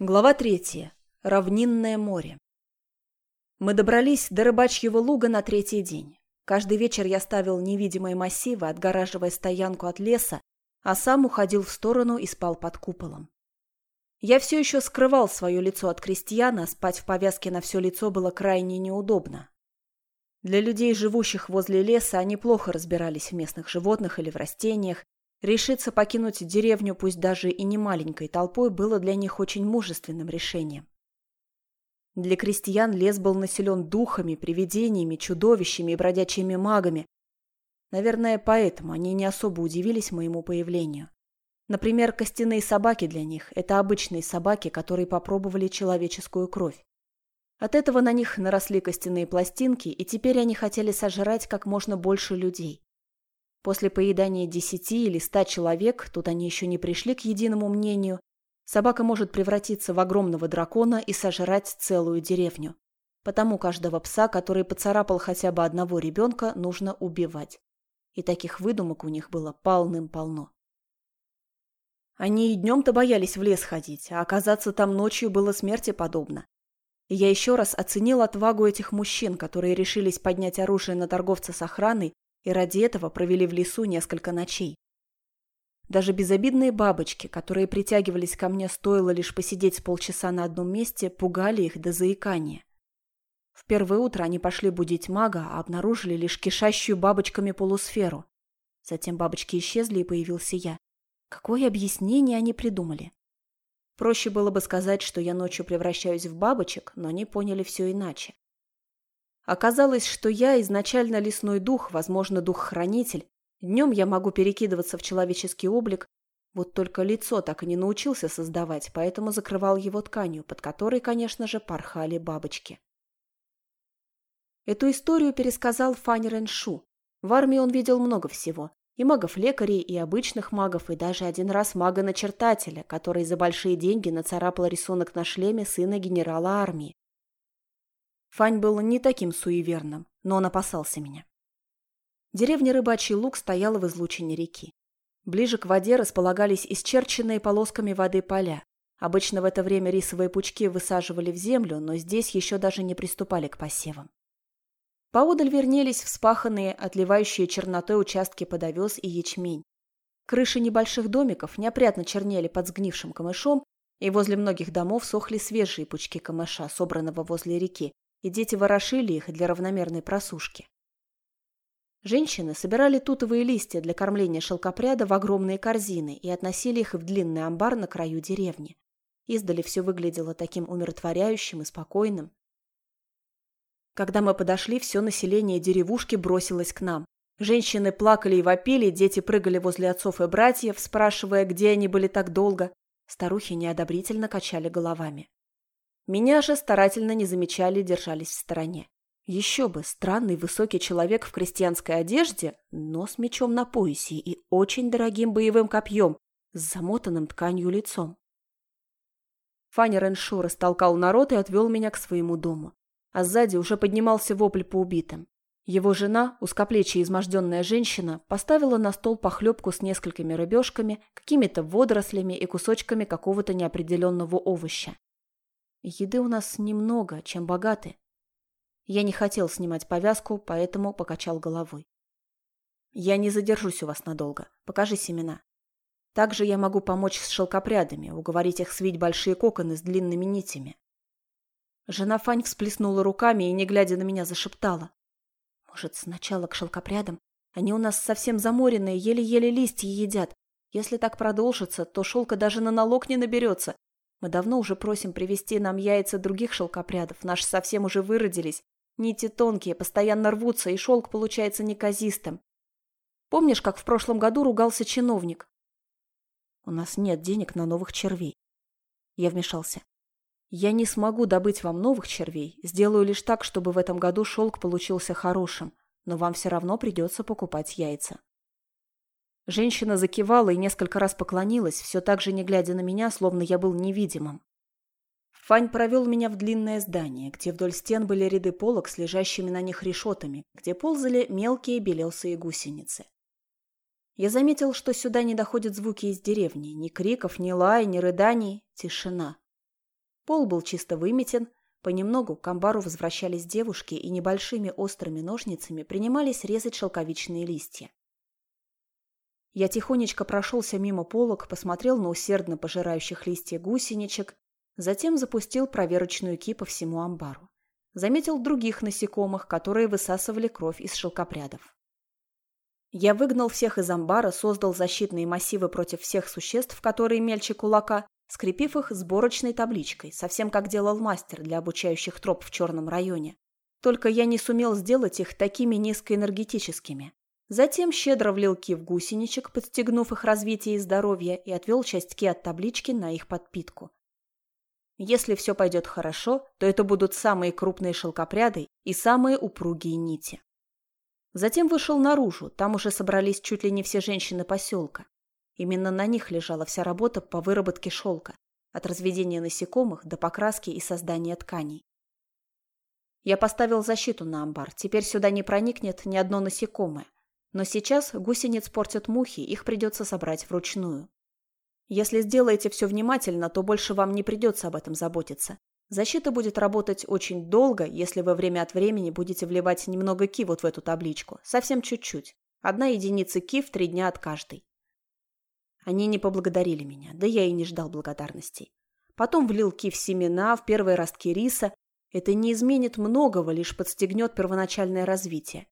Глава третья. Равнинное море. Мы добрались до рыбачьего луга на третий день. Каждый вечер я ставил невидимые массивы, отгораживая стоянку от леса, а сам уходил в сторону и спал под куполом. Я все еще скрывал свое лицо от крестьяна, спать в повязке на все лицо было крайне неудобно. Для людей, живущих возле леса, они плохо разбирались в местных животных или в растениях, Решиться покинуть деревню, пусть даже и не маленькой толпой, было для них очень мужественным решением. Для крестьян лес был населен духами, привидениями, чудовищами и бродячими магами. Наверное, поэтому они не особо удивились моему появлению. Например, костяные собаки для них – это обычные собаки, которые попробовали человеческую кровь. От этого на них наросли костяные пластинки, и теперь они хотели сожрать как можно больше людей. После поедания десяти или ста человек, тут они еще не пришли к единому мнению, собака может превратиться в огромного дракона и сожрать целую деревню. Потому каждого пса, который поцарапал хотя бы одного ребенка, нужно убивать. И таких выдумок у них было полным-полно. Они и днем-то боялись в лес ходить, а оказаться там ночью было смерти подобно. И я еще раз оценил отвагу этих мужчин, которые решились поднять оружие на торговца с охраной и ради этого провели в лесу несколько ночей. Даже безобидные бабочки, которые притягивались ко мне, стоило лишь посидеть полчаса на одном месте, пугали их до заикания. В первое утро они пошли будить мага, а обнаружили лишь кишащую бабочками полусферу. Затем бабочки исчезли, и появился я. Какое объяснение они придумали? Проще было бы сказать, что я ночью превращаюсь в бабочек, но они поняли все иначе. Оказалось, что я изначально лесной дух, возможно, дух-хранитель. Днем я могу перекидываться в человеческий облик, вот только лицо так и не научился создавать, поэтому закрывал его тканью, под которой, конечно же, порхали бабочки. Эту историю пересказал Фанни Шу. В армии он видел много всего. И магов-лекарей, и обычных магов, и даже один раз мага-начертателя, который за большие деньги нацарапал рисунок на шлеме сына генерала армии. Фань был не таким суеверным, но он опасался меня. Деревня Рыбачий Луг стояла в излучине реки. Ближе к воде располагались исчерченные полосками воды поля. Обычно в это время рисовые пучки высаживали в землю, но здесь еще даже не приступали к посевам. Поодаль вернелись вспаханные, отливающие чернотой участки под овес и ячмень. Крыши небольших домиков неопрятно чернели под сгнившим камышом, и возле многих домов сохли свежие пучки камыша, собранного возле реки, и дети ворошили их для равномерной просушки. Женщины собирали тутовые листья для кормления шелкопряда в огромные корзины и относили их в длинный амбар на краю деревни. Издали все выглядело таким умиротворяющим и спокойным. Когда мы подошли, все население деревушки бросилось к нам. Женщины плакали и вопили, дети прыгали возле отцов и братьев, спрашивая, где они были так долго. Старухи неодобрительно качали головами. Меня же старательно не замечали держались в стороне. Еще бы, странный высокий человек в крестьянской одежде, но с мечом на поясе и очень дорогим боевым копьем, с замотанным тканью лицом. Фанни Реншо растолкал народ и отвел меня к своему дому. А сзади уже поднимался вопль по убитым. Его жена, узкоплечья изможденная женщина, поставила на стол похлебку с несколькими рыбешками, какими-то водорослями и кусочками какого-то неопределенного овоща. Еды у нас немного, чем богаты. Я не хотел снимать повязку, поэтому покачал головой. Я не задержусь у вас надолго. Покажи семена. Также я могу помочь с шелкопрядами, уговорить их свить большие коконы с длинными нитями. Жена Фань всплеснула руками и, не глядя на меня, зашептала. Может, сначала к шелкопрядам? Они у нас совсем заморенные, еле-еле листья едят. Если так продолжится, то шелка даже на налог не наберется, мы давно уже просим привезти нам яйца других шелкопрядов, наши совсем уже выродились. Нити тонкие, постоянно рвутся, и шелк получается неказистым. Помнишь, как в прошлом году ругался чиновник? У нас нет денег на новых червей. Я вмешался. Я не смогу добыть вам новых червей, сделаю лишь так, чтобы в этом году шелк получился хорошим, но вам все равно придется покупать яйца. Женщина закивала и несколько раз поклонилась, все так же не глядя на меня, словно я был невидимым. Фань провел меня в длинное здание, где вдоль стен были ряды полок с лежащими на них решетами, где ползали мелкие белесые гусеницы. Я заметил, что сюда не доходят звуки из деревни, ни криков, ни лая, ни рыданий, тишина. Пол был чисто выметен, понемногу к амбару возвращались девушки и небольшими острыми ножницами принимались резать шелковичные листья. Я тихонечко прошелся мимо полок, посмотрел на усердно пожирающих листья гусеничек, затем запустил проверочную ки по всему амбару. Заметил других насекомых, которые высасывали кровь из шелкопрядов. Я выгнал всех из амбара, создал защитные массивы против всех существ, которые мельче кулака, скрепив их сборочной табличкой, совсем как делал мастер для обучающих троп в черном районе. Только я не сумел сделать их такими низкоэнергетическими. Затем щедро влил ки в гусеничек, подстегнув их развитие и здоровье, и отвел часть ки от таблички на их подпитку. Если все пойдет хорошо, то это будут самые крупные шелкопряды и самые упругие нити. Затем вышел наружу, там уже собрались чуть ли не все женщины поселка. Именно на них лежала вся работа по выработке шелка, от разведения насекомых до покраски и создания тканей. Я поставил защиту на амбар, теперь сюда не проникнет ни одно насекомое. Но сейчас гусениц портят мухи, их придется собрать вручную. Если сделаете все внимательно, то больше вам не придется об этом заботиться. Защита будет работать очень долго, если вы время от времени будете вливать немного ки вот в эту табличку. Совсем чуть-чуть. Одна единица ки в три дня от каждой. Они не поблагодарили меня, да я и не ждал благодарностей. Потом влил ки в семена, в первые ростки риса. Это не изменит многого, лишь подстегнет первоначальное развитие.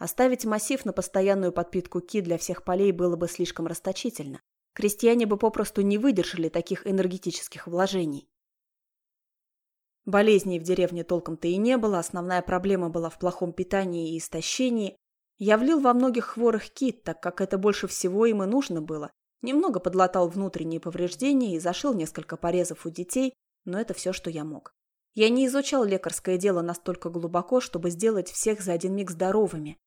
Оставить массив на постоянную подпитку ки для всех полей было бы слишком расточительно. Крестьяне бы попросту не выдержали таких энергетических вложений. Болезней в деревне толком-то и не было, основная проблема была в плохом питании и истощении. Я влил во многих хворых кит, так как это больше всего им и нужно было, Немного подлатал внутренние повреждения и зашил несколько порезов у детей, но это все, что я мог. Я не изучал лекарское дело настолько глубоко, чтобы сделать всех за один миг здоровыми.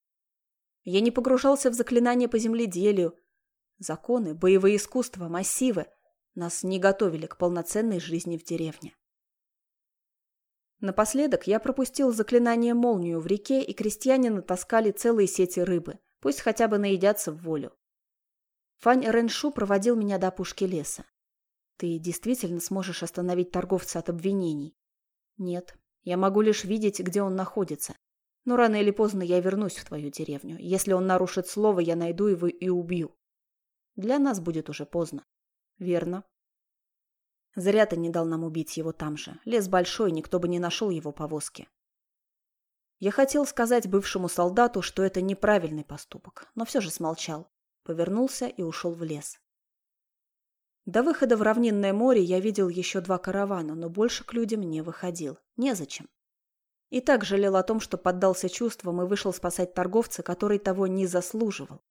Я не погружался в заклинания по земледелию. Законы, боевые искусства, массивы нас не готовили к полноценной жизни в деревне. Напоследок я пропустил заклинание молнию в реке, и крестьяне натаскали целые сети рыбы. Пусть хотя бы наедятся в волю. Фань Реншу проводил меня до опушки леса. Ты действительно сможешь остановить торговца от обвинений? Нет. Я могу лишь видеть, где он находится. Но рано или поздно я вернусь в твою деревню. Если он нарушит слово, я найду его и убью. Для нас будет уже поздно. Верно. Зря ты не дал нам убить его там же. Лес большой, никто бы не нашел его повозки. Я хотел сказать бывшему солдату, что это неправильный поступок, но все же смолчал повернулся и ушел в лес. До выхода в равнинное море я видел еще два каравана, но больше к людям не выходил. Незачем. И так жалел о том, что поддался чувствам и вышел спасать торговца, который того не заслуживал.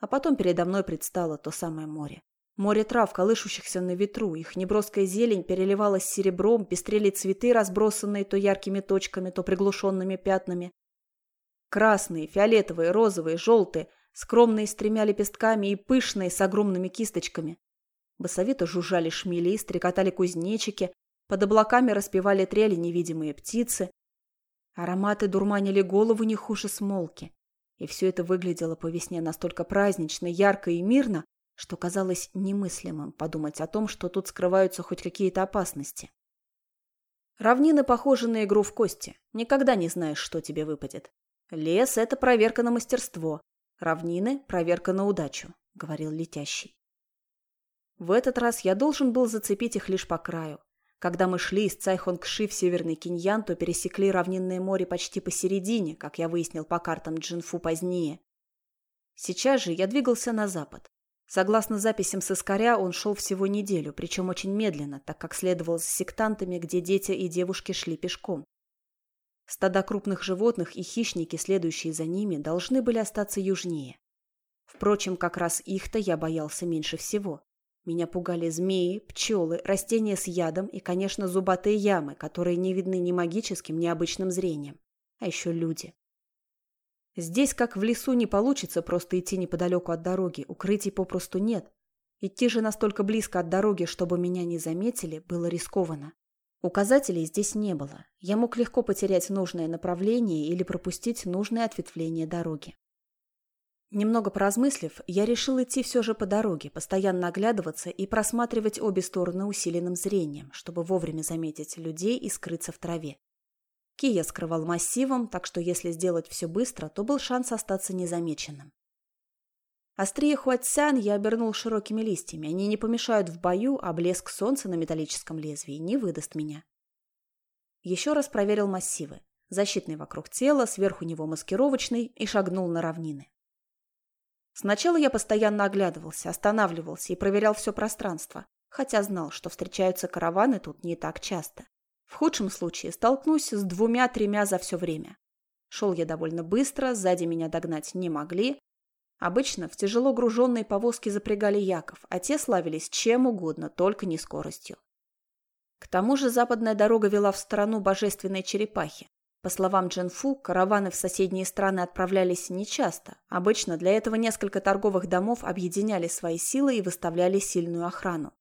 А потом передо мной предстало то самое море. Море трав, колышущихся на ветру, их неброская зелень переливалась серебром, пестрели цветы, разбросанные то яркими точками, то приглушенными пятнами. Красные, фиолетовые, розовые, желтые, скромные с тремя лепестками и пышные с огромными кисточками. Басовито жужжали шмели, стрекотали кузнечики, под облаками распевали трели невидимые птицы. Ароматы дурманили голову не хуже смолки. И все это выглядело по весне настолько празднично, ярко и мирно, что казалось немыслимым подумать о том, что тут скрываются хоть какие-то опасности. Равнины похожи на игру в кости. Никогда не знаешь, что тебе выпадет. Лес – это проверка на мастерство, Равнины – проверка на удачу», – говорил летящий. В этот раз я должен был зацепить их лишь по краю. Когда мы шли из Цайхонгши в Северный Киньян, то пересекли равнинное море почти посередине, как я выяснил по картам Джинфу позднее. Сейчас же я двигался на запад. Согласно записям с Искаря, он шел всего неделю, причем очень медленно, так как следовал за сектантами, где дети и девушки шли пешком. Стада крупных животных и хищники, следующие за ними, должны были остаться южнее. Впрочем, как раз их-то я боялся меньше всего. Меня пугали змеи, пчелы, растения с ядом и, конечно, зубатые ямы, которые не видны ни магическим, ни обычным зрением. А еще люди. Здесь, как в лесу, не получится просто идти неподалеку от дороги, укрытий попросту нет. Идти же настолько близко от дороги, чтобы меня не заметили, было рискованно. Указателей здесь не было. Я мог легко потерять нужное направление или пропустить нужное ответвление дороги. Немного поразмыслив, я решил идти все же по дороге, постоянно оглядываться и просматривать обе стороны усиленным зрением, чтобы вовремя заметить людей и скрыться в траве. Ки я скрывал массивом, так что если сделать все быстро, то был шанс остаться незамеченным. Острие хуатсян я обернул широкими листьями. Они не помешают в бою, а блеск солнца на металлическом лезвии не выдаст меня. Еще раз проверил массивы. Защитный вокруг тела, сверху него маскировочный и шагнул на равнины. Сначала я постоянно оглядывался, останавливался и проверял все пространство, хотя знал, что встречаются караваны тут не так часто. В худшем случае столкнусь с двумя-тремя за все время. Шел я довольно быстро, сзади меня догнать не могли, Обычно в тяжело груженные повозки запрягали яков, а те славились чем угодно, только не скоростью. К тому же западная дорога вела в сторону божественной черепахи. По словам Джинфу, караваны в соседние страны отправлялись нечасто. Обычно для этого несколько торговых домов объединяли свои силы и выставляли сильную охрану.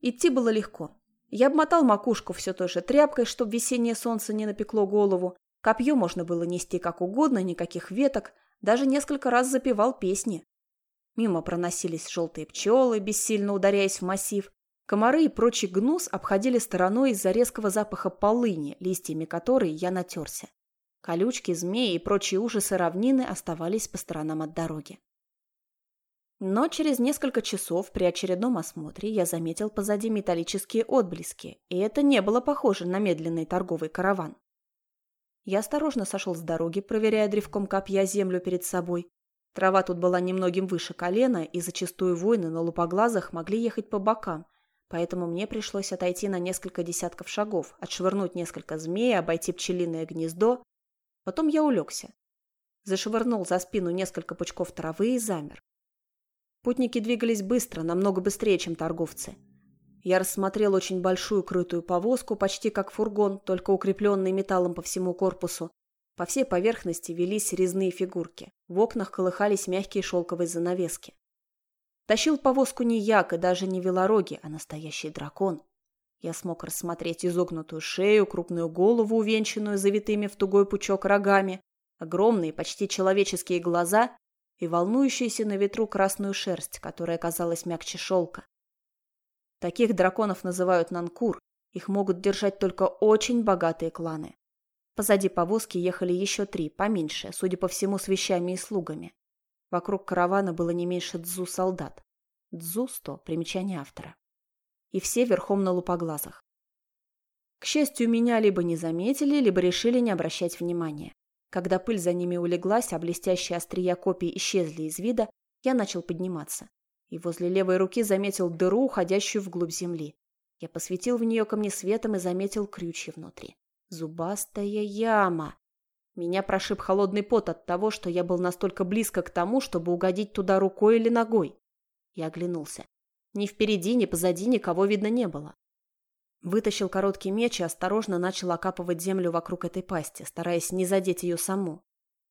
Идти было легко. Я обмотал макушку все той же тряпкой, чтобы весеннее солнце не напекло голову. Копье можно было нести как угодно, никаких веток, даже несколько раз запевал песни. Мимо проносились желтые пчелы, бессильно ударяясь в массив. Комары и прочий гнус обходили стороной из-за резкого запаха полыни, листьями которой я натерся. Колючки, змеи и прочие ужасы равнины оставались по сторонам от дороги. Но через несколько часов при очередном осмотре я заметил позади металлические отблески, и это не было похоже на медленный торговый караван. Я осторожно сошел с дороги, проверяя древком копья землю перед собой. Трава тут была немногим выше колена, и зачастую воины на лупоглазах могли ехать по бокам, поэтому мне пришлось отойти на несколько десятков шагов, отшвырнуть несколько змей, обойти пчелиное гнездо. Потом я улегся. Зашвырнул за спину несколько пучков травы и замер. Путники двигались быстро, намного быстрее, чем торговцы. Я рассмотрел очень большую крытую повозку, почти как фургон, только укрепленный металлом по всему корпусу. По всей поверхности велись резные фигурки. В окнах колыхались мягкие шелковые занавески. Тащил повозку не як и даже не велороги, а настоящий дракон. Я смог рассмотреть изогнутую шею, крупную голову, увенчанную завитыми в тугой пучок рогами, огромные, почти человеческие глаза и волнующуюся на ветру красную шерсть, которая казалась мягче шелка. Таких драконов называют нанкур. Их могут держать только очень богатые кланы. Позади повозки ехали еще три, поменьше, судя по всему, с вещами и слугами. Вокруг каравана было не меньше дзу солдат. Дзу сто, примечание автора. И все верхом на лупоглазах. К счастью, меня либо не заметили, либо решили не обращать внимания. Когда пыль за ними улеглась, а блестящие острия копий исчезли из вида, я начал подниматься и возле левой руки заметил дыру, уходящую вглубь земли. Я посветил в нее камнесветом и заметил крючья внутри. Зубастая яма. Меня прошиб холодный пот от того, что я был настолько близко к тому, чтобы угодить туда рукой или ногой. Я оглянулся. Ни впереди, ни позади никого видно не было. Вытащил короткий меч и осторожно начал окапывать землю вокруг этой пасти, стараясь не задеть ее саму.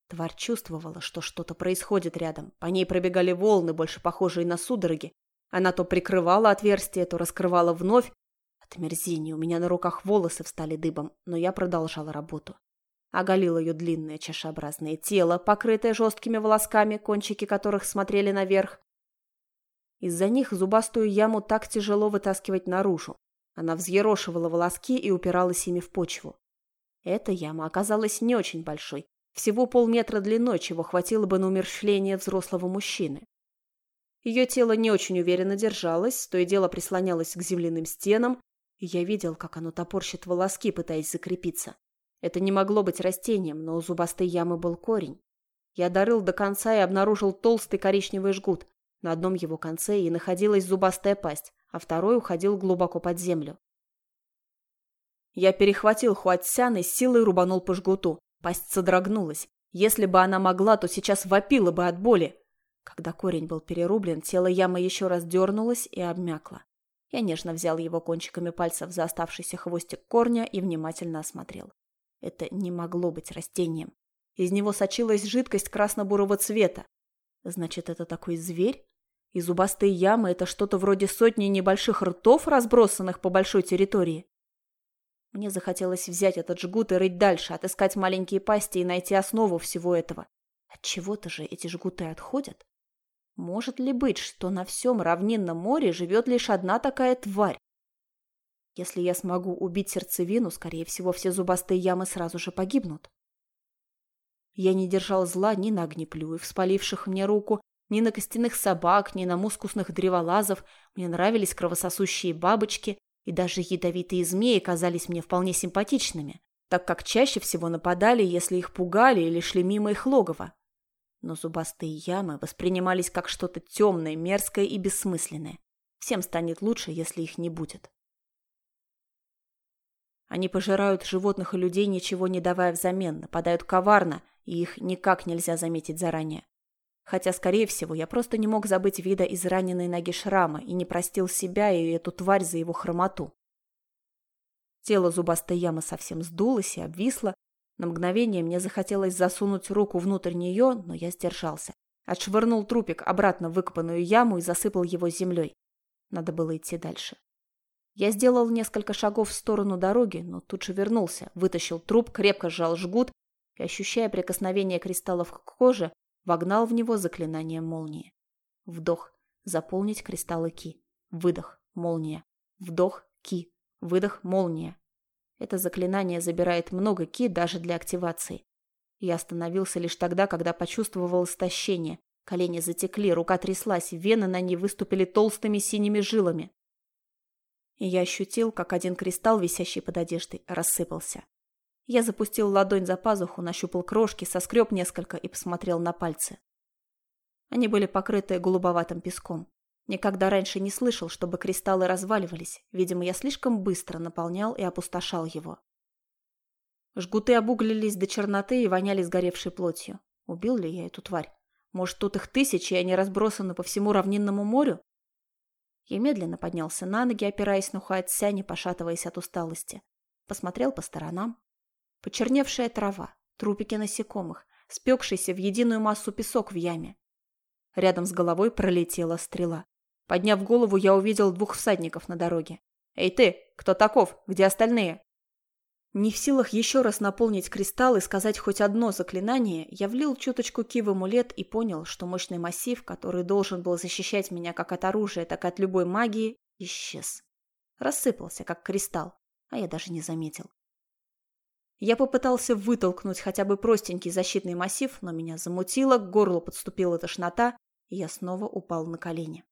Тварь чувствовала, что что-то происходит рядом. По ней пробегали волны, больше похожие на судороги. Она то прикрывала отверстие, то раскрывала вновь. От мерзения у меня на руках волосы встали дыбом, но я продолжала работу. Оголила ее длинное чашеобразное тело, покрытое жесткими волосками, кончики которых смотрели наверх. Из-за них зубастую яму так тяжело вытаскивать наружу. Она взъерошивала волоски и упиралась ими в почву. Эта яма оказалась не очень большой, всего полметра длиной, чего хватило бы на умерщвление взрослого мужчины. Ее тело не очень уверенно держалось, то и дело прислонялось к земляным стенам, и я видел, как оно топорщит волоски, пытаясь закрепиться. Это не могло быть растением, но у зубастой ямы был корень. Я дорыл до конца и обнаружил толстый коричневый жгут. На одном его конце и находилась зубастая пасть, а второй уходил глубоко под землю. Я перехватил Хуатсян и силой рубанул по жгуту. Пасть содрогнулась. Если бы она могла, то сейчас вопила бы от боли. Когда корень был перерублен, тело ямы еще раз дернулось и обмякло. Я нежно взял его кончиками пальцев за оставшийся хвостик корня и внимательно осмотрел. Это не могло быть растением. Из него сочилась жидкость красно-бурого цвета. Значит, это такой зверь? И зубастые ямы – это что-то вроде сотни небольших ртов, разбросанных по большой территории. Мне захотелось взять этот жгут и рыть дальше, отыскать маленькие пасти и найти основу всего этого. От чего-то же эти жгуты отходят. Может ли быть, что на всем равнинном море живет лишь одна такая тварь? Если я смогу убить сердцевину, скорее всего, все зубастые ямы сразу же погибнут. Я не держал зла ни на огнеплюев, спаливших мне руку, ни на костяных собак, ни на мускусных древолазов. Мне нравились кровососущие бабочки, и даже ядовитые змеи казались мне вполне симпатичными, так как чаще всего нападали, если их пугали или шли мимо их логова. Но зубастые ямы воспринимались как что-то темное, мерзкое и бессмысленное. Всем станет лучше, если их не будет. Они пожирают животных и людей, ничего не давая взамен, нападают коварно, и их никак нельзя заметить заранее. Хотя, скорее всего, я просто не мог забыть вида израненной ноги шрама и не простил себя и эту тварь за его хромоту. Тело зубастой ямы совсем сдулось и обвисло. На мгновение мне захотелось засунуть руку внутрь нее, но я сдержался. Отшвырнул трупик обратно в выкопанную яму и засыпал его землей. Надо было идти дальше. Я сделал несколько шагов в сторону дороги, но тут же вернулся, вытащил труп, крепко сжал жгут и, ощущая прикосновение кристаллов к коже, Вогнал в него заклинание молнии. Вдох. Заполнить кристаллы Ки. Выдох. Молния. Вдох. Ки. Выдох. Молния. Это заклинание забирает много Ки даже для активации. Я остановился лишь тогда, когда почувствовал истощение. Колени затекли, рука тряслась, вены на ней выступили толстыми синими жилами. И я ощутил, как один кристалл, висящий под одеждой, рассыпался. Я запустил ладонь за пазуху, нащупал крошки, соскреб несколько и посмотрел на пальцы. Они были покрыты голубоватым песком. Никогда раньше не слышал, чтобы кристаллы разваливались. Видимо, я слишком быстро наполнял и опустошал его. Жгуты обуглились до черноты и воняли сгоревшей плотью. Убил ли я эту тварь? Может, тут их тысячи, и они разбросаны по всему равнинному морю? Я медленно поднялся на ноги, опираясь на Хуайцзянь и пошатываясь от усталости. Посмотрел по сторонам. Почерневшая трава, трупики насекомых, спекшийся в единую массу песок в яме. Рядом с головой пролетела стрела. Подняв голову, я увидел двух всадников на дороге. «Эй ты! Кто таков? Где остальные?» Не в силах еще раз наполнить кристалл и сказать хоть одно заклинание, я влил чуточку ки в амулет и понял, что мощный массив, который должен был защищать меня как от оружия, так и от любой магии, исчез. Рассыпался, как кристалл, а я даже не заметил. Я попытался вытолкнуть хотя бы простенький защитный массив, но меня замутило, к горлу подступила тошнота, и я снова упал на колени.